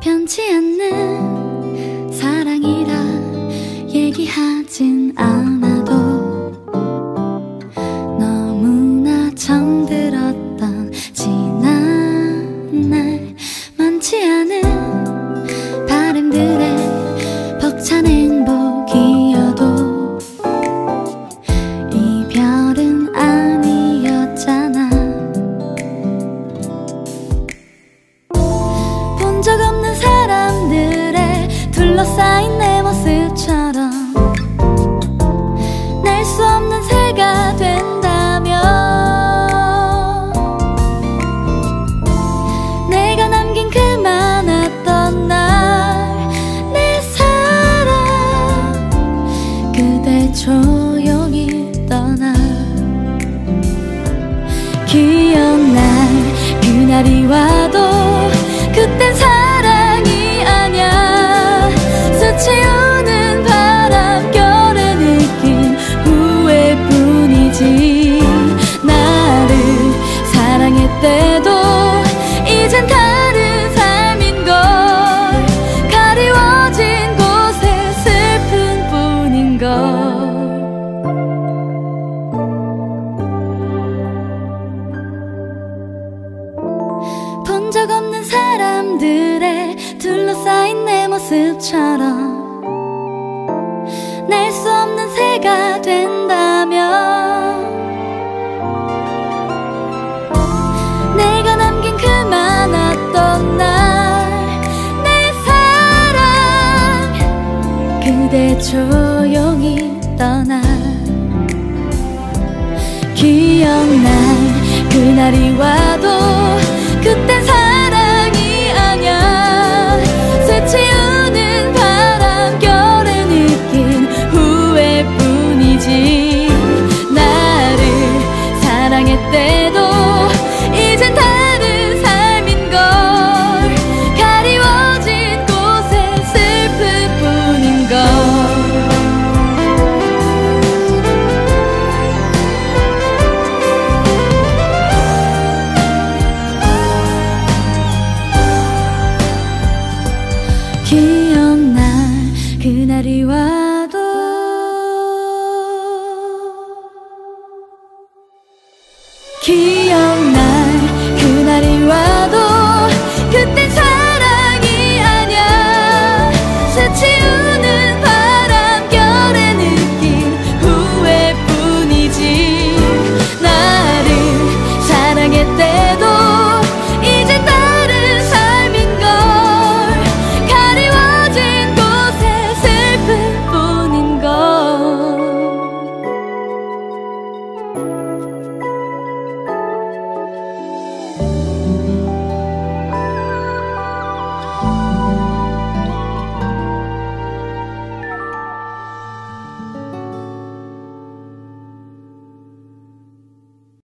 변치 않는 사랑이라 얘기하진 않아. 둘러싸인 내 모습처럼 날 수 없는 새가 된다면 내가 남긴 그 많았던 날 내 사랑 그대 조용히 떠나 기억날 그날이 와 사랑했대도 이젠 다른 삶인 걸. 가리워진 곳에 슬픈 뿐인 걸. 본 적 없는 사람들의 둘러싸인 내 모습처럼 낼수 없는 새가 그대 조용히 떠나. 기억나 그날이 와도 光はどう？